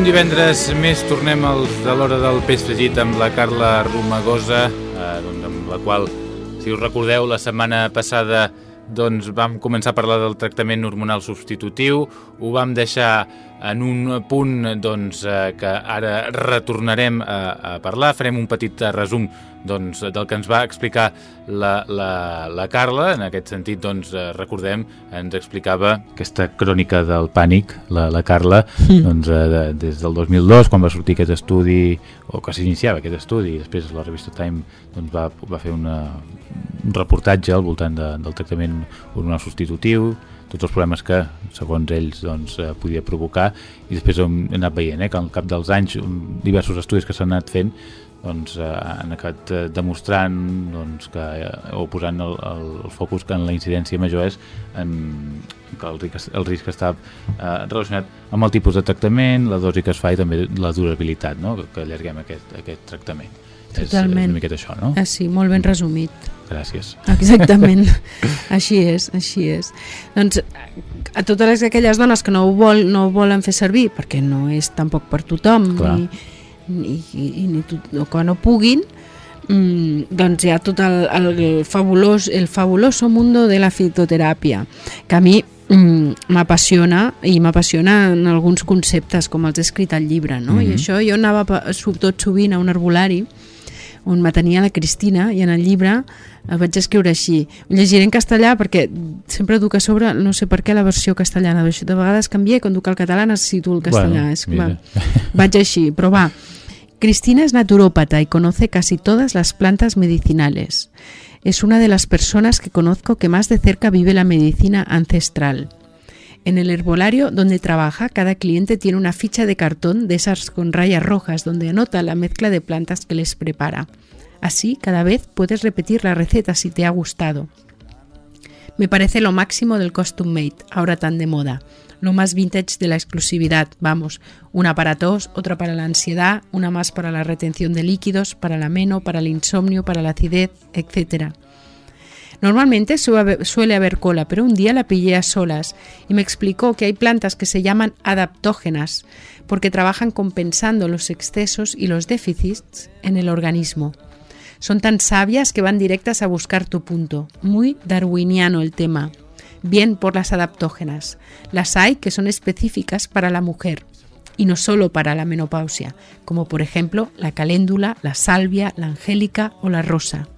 Un divendres més tornem als de l'hora del peix fregit amb la Carla Romagosa, eh, doncs amb la qual, si us recordeu, la setmana passada doncs vam començar a parlar del tractament hormonal substitutiu, ho vam deixar en un punt doncs, eh, que ara retornarem a, a parlar, farem un petit resum doncs, del que ens va explicar la, la, la Carla, en aquest sentit doncs, eh, recordem, ens explicava aquesta crònica del pànic, la, la Carla, Mm. doncs, eh, de, des del 2002, quan va sortir aquest estudi, o que s'iniciava aquest estudi, i després la revista Time doncs, va, va fer una, un reportatge al voltant de, del tractament hormonal substitutiu, tots els problemes que, segons ells, doncs, eh, podia provocar, i després hem anat veient eh, que al cap dels anys diversos estudis que s'han anat fent doncs, eh, han acabat demostrant doncs, que, eh, o posant el, el, el focus que en la incidència major és en, que el risc, el risc està eh, relacionat amb el tipus de tractament, la dosi que es fa i també la durabilitat, no? que, que allarguem aquest, aquest tractament. És, és Totalment. una miqueta això, no? Ah, sí, molt ben resumit. Gràcies. Exactament. així és, així és. Doncs a totes aquelles dones que no ho, vol, no ho volen fer servir, perquè no és tampoc per tothom, Clar. ni, ni, i, ni tot, que no puguin, mm, doncs hi ha tot el, el, fabulós, el fabuloso mundo de la fitoteràpia, que a mi mm, m'apassiona i m'apassiona en alguns conceptes com els he escrit al llibre, no? Mhm. I això jo anava tot sovint a un herbolari on me tenia la Cristina i en el llibre el vaig escriure així. Ho llegiré en castellà perquè sempre duc a sobre, no sé per què, la versió castellana. De de vegades canvia, quan duc el català necessito el castellà. Bueno, és, va, vaig així, però va. Cristina es naturópata y conoce casi todas las plantas medicinales. Es una de las personas que conozco que más de cerca vive la medicina ancestral. En el herbolario donde trabaja, cada cliente tiene una ficha de cartón de esas con rayas rojas donde anota la mezcla de plantas que les prepara. Así, cada vez puedes repetir la receta si te ha gustado. Me parece lo máximo del costume made, ahora tan de moda. Lo más vintage de la exclusividad, vamos, una para tos, otra para la ansiedad, una más para la retención de líquidos, para el ameno, para el insomnio, para la acidez, etc. Normalmente suele haber, cola, pero un día la pillé a solas y me explicó que hay plantas que se llaman adaptógenas porque trabajan compensando los excesos y los déficits en el organismo. Son tan sabias que van directas a buscar tu punto. Muy darwiniano el tema. Bien por las adaptógenas. Las hay que son específicas para la mujer y no solo para la menopausia, como por ejemplo la caléndula, la salvia, la angélica o la rosa.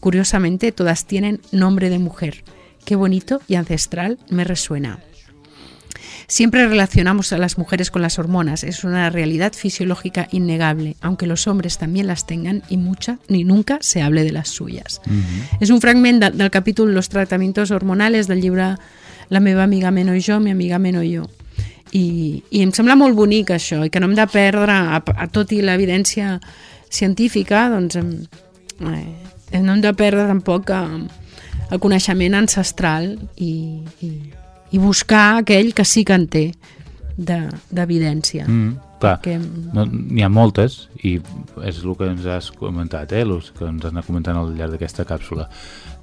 Curiosamente, todas tienen nombre de mujer. Qué bonito y ancestral me resuena. Siempre relacionamos a las mujeres con las hormonas. Es una realidad fisiológica innegable, aunque los hombres también las tengan y mucha ni nunca se hable de las suyas. És un fragment de, del capítol Los tratamientos hormonales del llibre La meva amiga Meno i jo, mi amiga Meno i jo. I, I em sembla molt bonic això, i que no hem de perdre, a, a tot i l'evidència científica, doncs em, eh, no hem de perdre tampoc eh, el coneixement ancestral i, i, i buscar aquell que sí que en té de- d'evidència. Mm, clar, Perquè- no, n'hi ha moltes i és el que ens has comentat, eh, els que ens has anat comentant al llarg d'aquesta càpsula.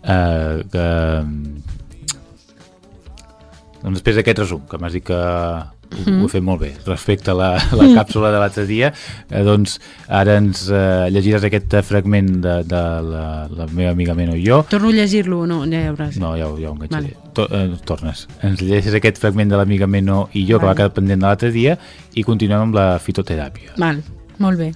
Eh, que, doncs després d'aquest resum, que m'has dit que ho, Mhm. ho he fet molt bé, respecte a la, la càpsula de l'altre dia, eh, doncs ara ens eh, llegiràs aquest eh, fragment de, de la, la meva amiga Meno i jo, Torno a llegir-lo o no? Ja veuràs. no, ja, ja ho enganxaré. Vale. To, eh, tornes. Ens llegeixes aquest fragment de l'amiga Meno i jo, que va Vale. quedar pendent de l'altre dia, i continuem amb la fitoteràpia. Val, molt bé.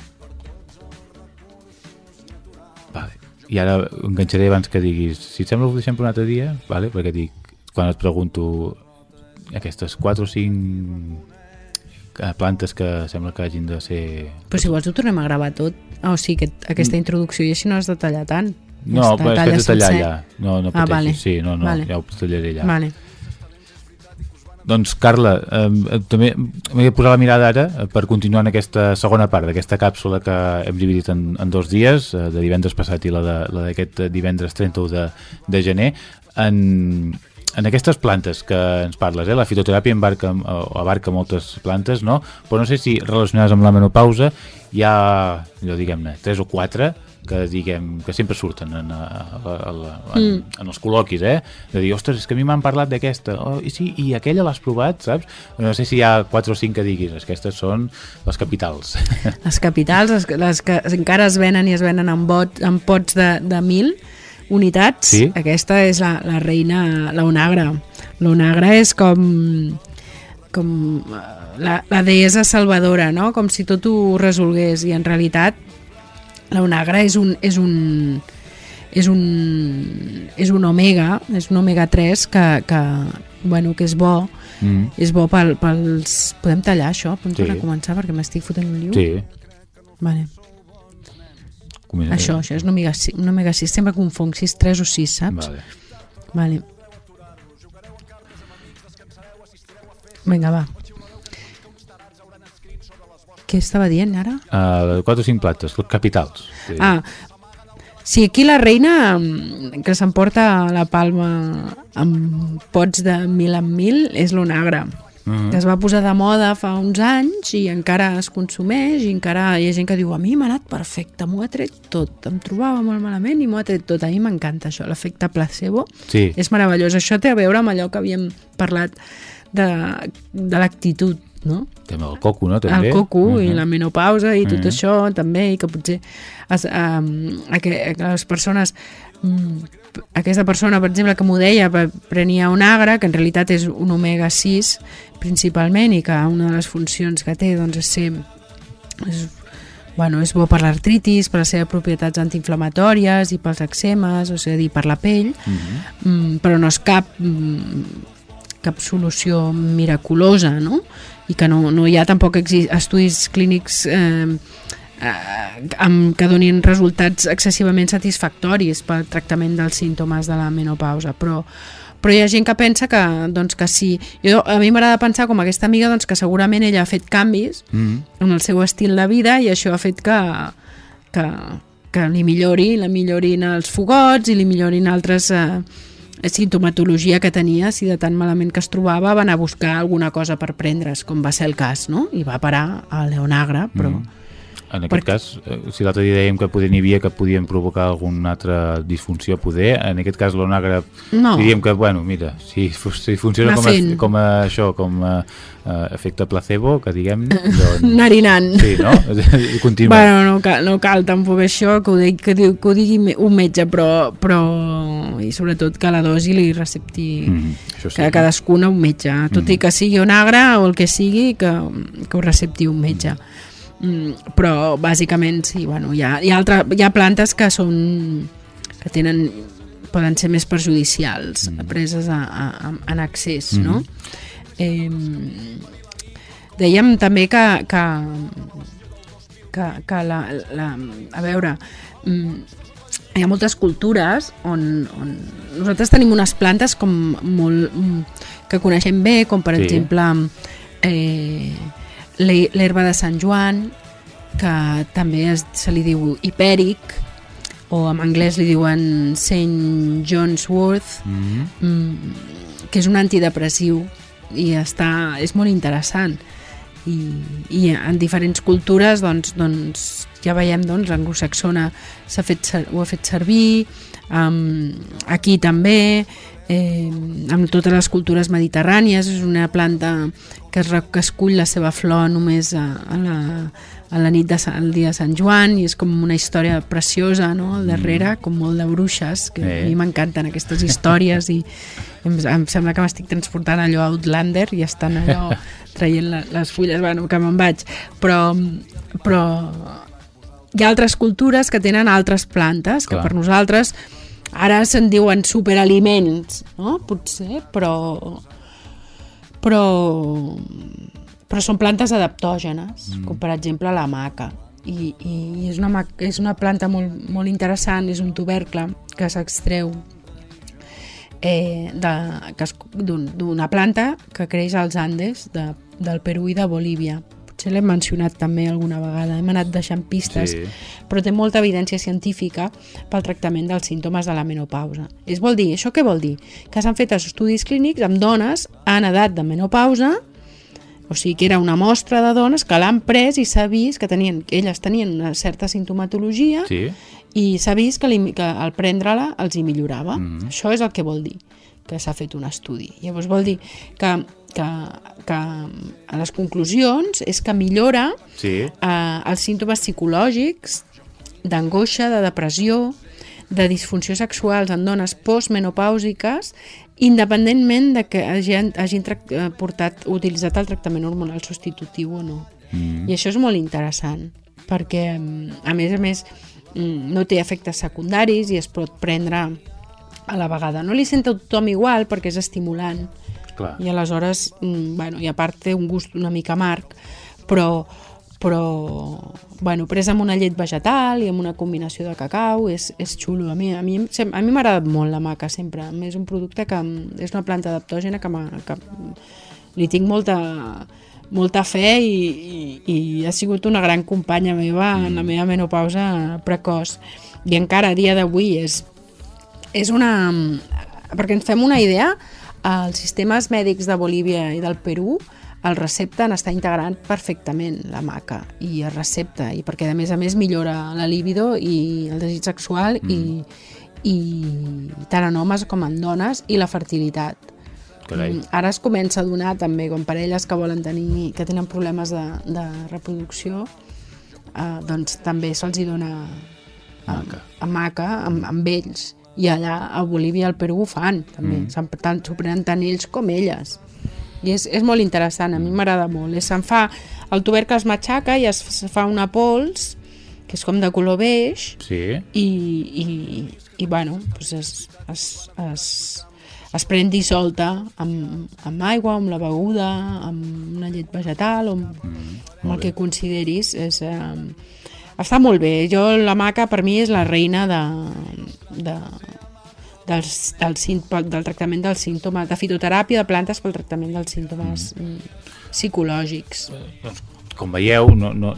Vale. I ara enganxaré abans que diguis, si et sembla ho deixem per un altre dia, vale? perquè dic, quan et pregunto aquestes 4 o 5 plantes que sembla que hagin de ser... Però si vols ho tornem a gravar tot. Ah, o sigui, aquest, aquesta introducció i així no has de tallar tant. Mm. No, però és que has de tallar ja. No, no ah, pateixis. vale. Sí, no, no, vale. ja ho tallaré allà. Vale. Doncs, Carla, eh, també m'he de posar la mirada ara eh, per continuar en aquesta segona part d'aquesta càpsula que hem dividit en, en dos dies, eh, de divendres passat i la d'aquest eh, divendres 31 de, de gener, en, en aquestes plantes que ens parles, eh? la fitoteràpia embarca, o abarca moltes plantes, no? però no sé si relacionades amb la menopausa hi ha, allò, diguem-ne, tres o quatre que diguem que sempre surten en, a, a, en, Mm. en els col·loquis, eh? De dir, ostres, és que a mi m'han parlat d'aquesta, oh, i sí, i aquella l'has provat, saps? No sé si hi ha quatre o cinc que diguis, aquestes són les capitals. Les capitals, les que encara es venen i es venen en, bot, en pots de, de mil unitats, Sí. aquesta és la, la reina, la onagra. L'onagra és com com eh, la, la deessa salvadora, no? Com si tot ho resolgués i en realitat la onagra és un, és un, és un, és un omega, és un omega 3 que, que, bueno, que és bo, Mm. és bo pel, pels... Podem tallar això? Podem Sí. començar perquè m'estic fotent un liu? Sí. Vale. Comina- Això, això és un omega 6, un omega 6 sempre confonc 6, 3 o 6, saps? Vale. Vale. Vinga, va. Què estava dient ara? Uh, quatre o cinc plantes, capitals. Sí. Ah, sí, aquí la reina mm, que s'emporta la palma amb pots de mil en mil és l'onagra. Mhm. que es va posar de moda fa uns anys i encara es consumeix i encara hi ha gent que diu a mi m'ha anat perfecte, m'ho ha tret tot em trobava molt malament i m'ho ha tret tot a mi m'encanta això, l'efecte placebo Sí. és meravellós, això té a veure amb allò que havíem parlat de, de l'actitud no? Tema del coco, no? També. el coco i Mhm. la menopausa i tot Mhm. això també i que potser es, um, que, que les persones um, aquesta persona, per exemple, que m'ho deia pre- prenia un agre, que en realitat és un omega 6 principalment i que una de les funcions que té doncs, és ser és, bueno, és bo per l'artritis, per les seves propietats antiinflamatòries i pels eczemes, o sigui, per la pell, Mhm. mm, però no és cap mm, cap solució miraculosa, no? I que no, no hi ha tampoc estudis clínics eh, amb, que donin resultats excessivament satisfactoris pel tractament dels símptomes de la menopausa, però però hi ha gent que pensa que, doncs, que sí. Jo, a mi m'agrada pensar com aquesta amiga doncs, que segurament ella ha fet canvis Mhm. en el seu estil de vida i això ha fet que, que, que li millori, la millorin els fogots i li millorin altres eh, sintomatologia que tenia, si de tan malament que es trobava va anar a buscar alguna cosa per prendre's, com va ser el cas, no? I va parar a Leonagra, però... Mhm. En aquest cas, eh, si l'altre dia dèiem que poder n'hi havia que podien provocar alguna altra disfunció, poder, en aquest cas l'onagra No. diríem que, bueno, mira, si, si funciona com a, com a això, com a, a efecte placebo, que diguem, doncs... Narinant. Sí, no? Continua. Bueno, no cal, no cal tampoc això, que ho, digui, que, que ho digui un metge, però, però i sobretot que la dosi li recepti Mm, sí. que cadascuna un metge, tot i que sigui onagra o el que sigui, que, que ho recepti un metge. Mm, però bàsicament sí, bueno, hi, ha, hi, ha altra, hi ha plantes que són que tenen poden ser més perjudicials preses a, a, a, en excés Mhm. no? Eh, dèiem també que, que, que, que la, la, a veure, mm, hi ha moltes cultures on, on nosaltres tenim unes plantes com molt, mm, que coneixem bé, com per Sí. exemple eh, l'herba de Sant Joan, que també es, se li diu hipèric, o en anglès li diuen St. John's Wort, Mm. mm, que és un antidepressiu i està, és molt interessant i, i en diferents cultures doncs, doncs ja veiem doncs anglosaxona fet, ho ha fet servir um, aquí també eh, amb totes les cultures mediterrànies és una planta que es, que es cull la seva flor només a, a la, a la nit de Sant, el dia de Sant Joan i és com una història preciosa no? al darrere, com molt de bruixes que Eh. a mi m'encanten aquestes històries i em, em sembla que m'estic transportant allò a Outlander i estan allò traient la, les fulles, bueno, que me'n vaig però, però hi ha altres cultures que tenen altres plantes que Clar. per nosaltres ara se'n diuen superaliments no? potser, però però però són plantes adaptògenes, mm. com per exemple la maca. I, i és, una, és una planta molt, molt interessant, és un tubercle que s'extreu eh, d'una planta que creix als Andes de, del Perú i de Bolívia. Potser l'hem mencionat també alguna vegada, hem anat deixant pistes, Sí. però té molta evidència científica pel tractament dels símptomes de la menopausa. És vol dir, això què vol dir? Que s'han fet estudis clínics amb dones en edat de menopausa o sigui que era una mostra de dones que l'han pres i s'ha vist que, tenien, que elles tenien una certa sintomatologia Sí. i s'ha vist que, li, que al prendre-la els hi millorava. Mhm. Això és el que vol dir que s'ha fet un estudi. Llavors vol dir que, que, que a les conclusions és que millora Sí. eh, els símptomes psicològics d'angoixa, de depressió, de disfunció sexuals en dones postmenopàusiques independentment de que hagin, hagin eh, portat, utilitzat el tractament hormonal substitutiu o no. Mm. I això és molt interessant, perquè, mm, a més a més, mm, no té efectes secundaris i es pot prendre a la vegada. No li senta a tothom igual perquè és estimulant Clar. i aleshores, mm, bueno, i a part té un gust una mica amarg, però, però bueno, pres amb una llet vegetal i amb una combinació de cacau, és, és xulo. A mi a mi a mi m'ha agradat molt la maca sempre. És un producte que mm, és una planta adaptògena que, que li tinc molta, molta fe i, i, i ha sigut una gran companya meva en la meva menopausa precoç. I encara a dia d'avui és, és una... Perquè ens fem una idea, els sistemes mèdics de Bolívia i del Perú el recepten està integrant perfectament la maca i es recepta i perquè a més a més millora la libido i el desig sexual mm. i, i tant en homes com en dones i la fertilitat Carai. Mm, ara es comença a donar també com parelles que volen tenir que tenen problemes de, de reproducció eh, doncs també se'ls hi dona Maca. a maca amb, amb ells i allà a Bolívia i al Perú ho fan també, Mm. s'ho prenen tant ells com elles i és, és molt interessant, a mi m'agrada molt és, se'n fa, el tubercle es matxaca i es, fa una pols que és com de color beix Sí. i, i, i bueno, doncs es, es, es, es pren dissolta amb, amb aigua, amb la beguda, amb una llet vegetal o amb, Mm, amb el que consideris. És, eh, està molt bé. Jo, la maca, per mi, és la reina de, de, dels, del, del tractament dels símptomes, de fitoteràpia de plantes pel tractament dels símptomes mm. psicològics. Doncs, com veieu, no, no,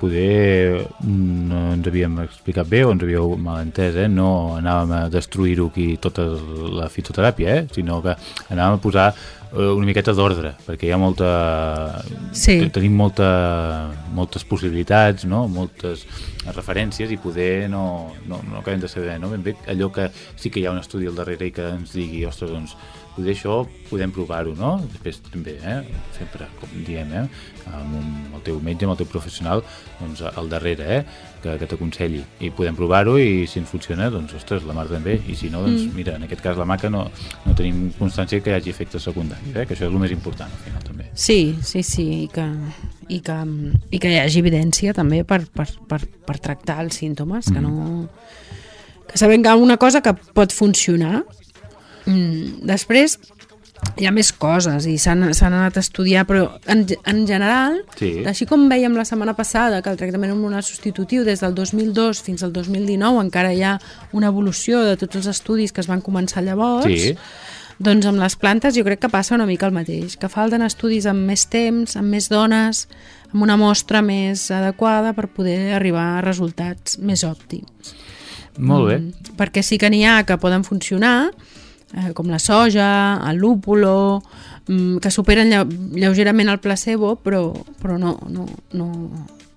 poder no ens havíem explicat bé o ens havíeu mal entès, eh? no anàvem a destruir-ho aquí tota la fitoteràpia, eh? sinó que anàvem a posar eh, una miqueta d'ordre, perquè hi ha molta... Sí. te- Tenim molta, moltes possibilitats, no? moltes referències i poder no, no, no acabem de saber no? ben bé allò que sí que hi ha un estudi al darrere i que ens digui, ostres, doncs poder això podem provar-ho, no? Després també, eh? sempre, com diem, eh? amb, un, amb el teu metge, amb el teu professional, doncs al darrere, eh? Que, que t'aconselli. I podem provar-ho i si ens funciona, doncs, ostres, la mar també. I si no, doncs, Mm. mira, en aquest cas la maca no, no tenim constància que hi hagi efectes secundaris, eh? que això és el més important al final també. Sí, sí, sí, i que, i que, i que hi hagi evidència també per, per, per, per tractar els símptomes, que no... que sabem que una cosa que pot funcionar. Mm, després, hi ha més coses i s'han anat a estudiar, però en, en general, Sí. així com veiem la setmana passada que el tractament hormonal substitutiu des del 2002 fins al 2019 encara hi ha una evolució de tots els estudis que es van començar llavors, Sí. doncs amb les plantes jo crec que passa una mica el mateix, que falten estudis amb més temps, amb més dones, amb una mostra més adequada per poder arribar a resultats més òptims. Molt bé. Mm, perquè sí que n'hi ha que poden funcionar, eh, com la soja, el lúpulo, mm, que superen lle lleugerament el placebo, però, però no, no, no,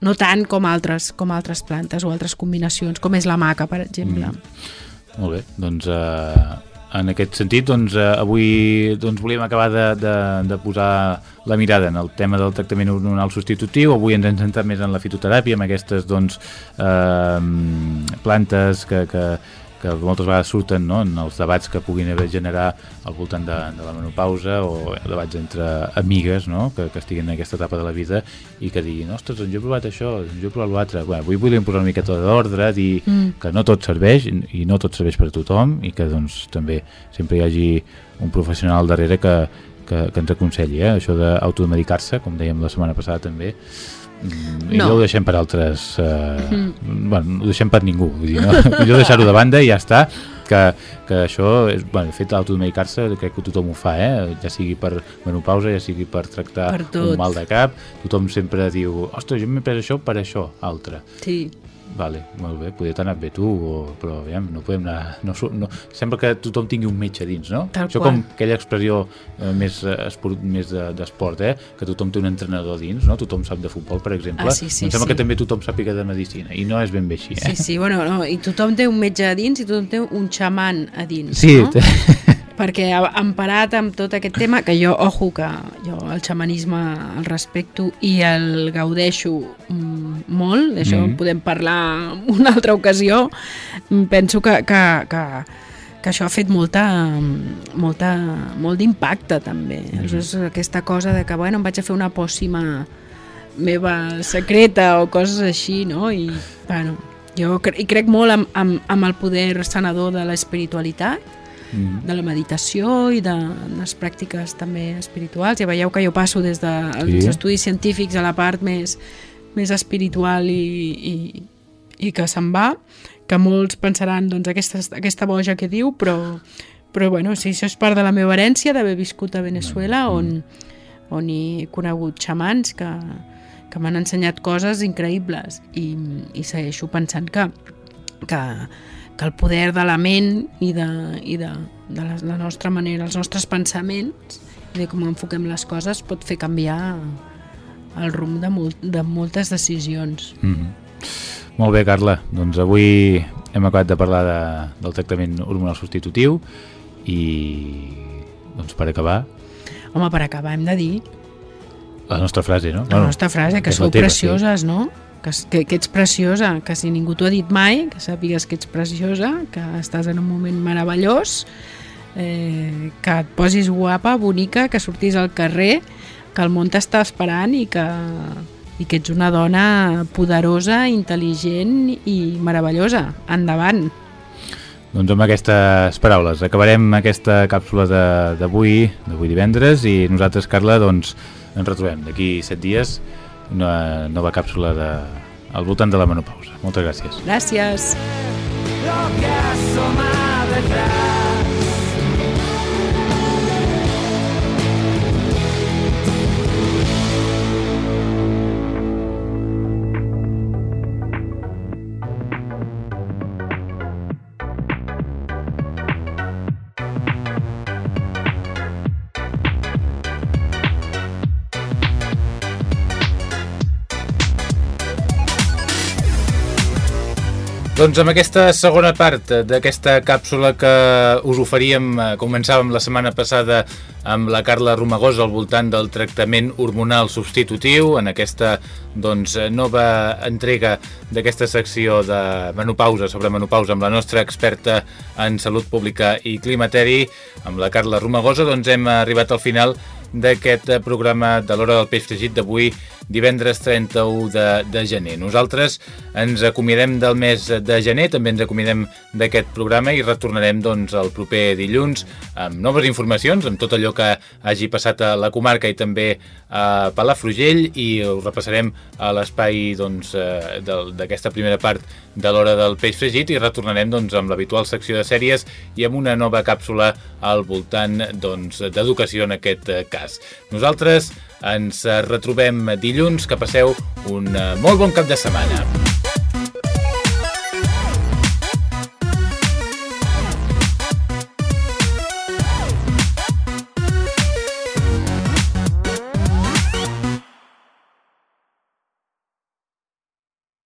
no tant com altres, com altres plantes o altres combinacions, com és la maca, per exemple. Mm. Molt bé, doncs eh, en aquest sentit doncs, eh, avui doncs, volíem acabar de, de, de posar la mirada en el tema del tractament hormonal substitutiu, avui ens hem centrat més en la fitoteràpia, amb aquestes doncs, eh, plantes que, que, que moltes vegades surten no? en els debats que puguin haver generar al voltant de, de la menopausa o debats entre amigues no? que, que estiguin en aquesta etapa de la vida i que diguin, ostres, doncs jo he provat això, doncs jo he provat l'altre. Bueno, avui volíem posar una miqueta d'ordre, dir Mm. que no tot serveix i no tot serveix per a tothom i que doncs també sempre hi hagi un professional darrere que, que, que ens aconselli, eh? això d'automedicar-se, com dèiem la setmana passada també, I No. no ho deixem per altres... Eh, Mhm. bueno, no ho deixem per ningú. Vull dir, no? Millor deixar-ho de banda i ja està, que, que això, és, bueno, fet, automedicar-se crec que tothom ho fa, eh? ja sigui per menopausa, ja sigui per tractar Per tot. un mal de cap, tothom sempre diu, ostres, jo m'he pres això per això, altre. Sí. Vale, molt bé, podria t'ha anat bé tu, o, però aviam, no podem anar... No, no, sembla que tothom tingui un metge dins, no? Tal Això qual. com aquella expressió eh, més, eh, esport, més de- d'esport, eh? Que tothom té un entrenador dins, no? Tothom sap de futbol, per exemple. Ah, sí, sí, em sembla sí. que també tothom sàpiga de medicina, i no és ben bé així, eh? Sí, sí, bueno, no, i tothom té un metge a dins i tothom té un xaman a dins, Sí, no? té- Perquè emparat amb tot aquest tema, que jo, ojo, que jo el xamanisme el respecto i el gaudeixo mm, molt, d'això mm. podem parlar en una altra ocasió, Mm, penso que, que, que, que això ha fet molta, molta, molt d'impacte també. Mm. Aleshores, aquesta cosa de que, bueno, em vaig a fer una pòssima meva secreta o coses així, no? I, bueno, jo cre i crec molt amb, amb, amb el poder sanador de l'espiritualitat, Mm. de la meditació i de les pràctiques també espirituals. Ja veieu que jo passo des dels de Sí. estudis científics a la part més, més espiritual i, i, i que se'n va, que molts pensaran doncs, aquesta, aquesta boja que diu, però, però bueno, sí, això és part de la meva herència d'haver viscut a Venezuela, on, on he conegut xamans que, que m'han ensenyat coses increïbles i, i segueixo pensant que, que, que el poder de la ment i de, i de, de la, la nostra manera, els nostres pensaments i de com enfoquem les coses pot fer canviar el rumb de, molt, de moltes decisions. Mm -hmm. Molt bé, Carla. Doncs avui hem acabat de parlar de, del tractament hormonal substitutiu i doncs per acabar Home, per acabar hem de dir la nostra frase, no? la nostra frase, que la sou teva, precioses, no? Que, que, que ets preciosa, que si ningú t'ho ha dit mai, que sàpigues que ets preciosa, que estàs en un moment meravellós, eh, que et posis guapa, bonica, que sortis al carrer, que el món t'està esperant i que, i que ets una dona poderosa, intel·ligent i meravellosa. Endavant! Doncs amb aquestes paraules acabarem aquesta càpsula d'avui, d'avui divendres, i nosaltres, Carla, doncs ens retrobem d'aquí set dies una nova càpsula de, al voltant de la menopausa. Moltes gràcies. Gràcies! lo que asoma detrás. Doncs amb aquesta segona part d'aquesta càpsula que us oferíem, eh, començàvem la setmana passada amb la Carla Romagosa al voltant del tractament hormonal substitutiu, en aquesta doncs, nova entrega d'aquesta secció de menopausa sobre menopausa amb la nostra experta en salut pública i climateri, amb la Carla Romagosa, doncs hem arribat al final d'aquest programa de l'hora del peix fregit d'avui divendres 31 de, de gener. Nosaltres ens acomiadem del mes de gener, també ens acomiadem d'aquest programa i retornarem doncs, el proper dilluns amb noves informacions, amb tot allò que hagi passat a la comarca i també a Palafrugell i ho repassarem a l'espai doncs, eh, d'aquesta primera part de l'hora del peix fregit i retornarem doncs, amb l'habitual secció de sèries i amb una nova càpsula al voltant doncs, d'educació en aquest eh, cas. Nosaltres ens eh, retrobem dilluns, que passeu un eh, molt bon cap de setmana.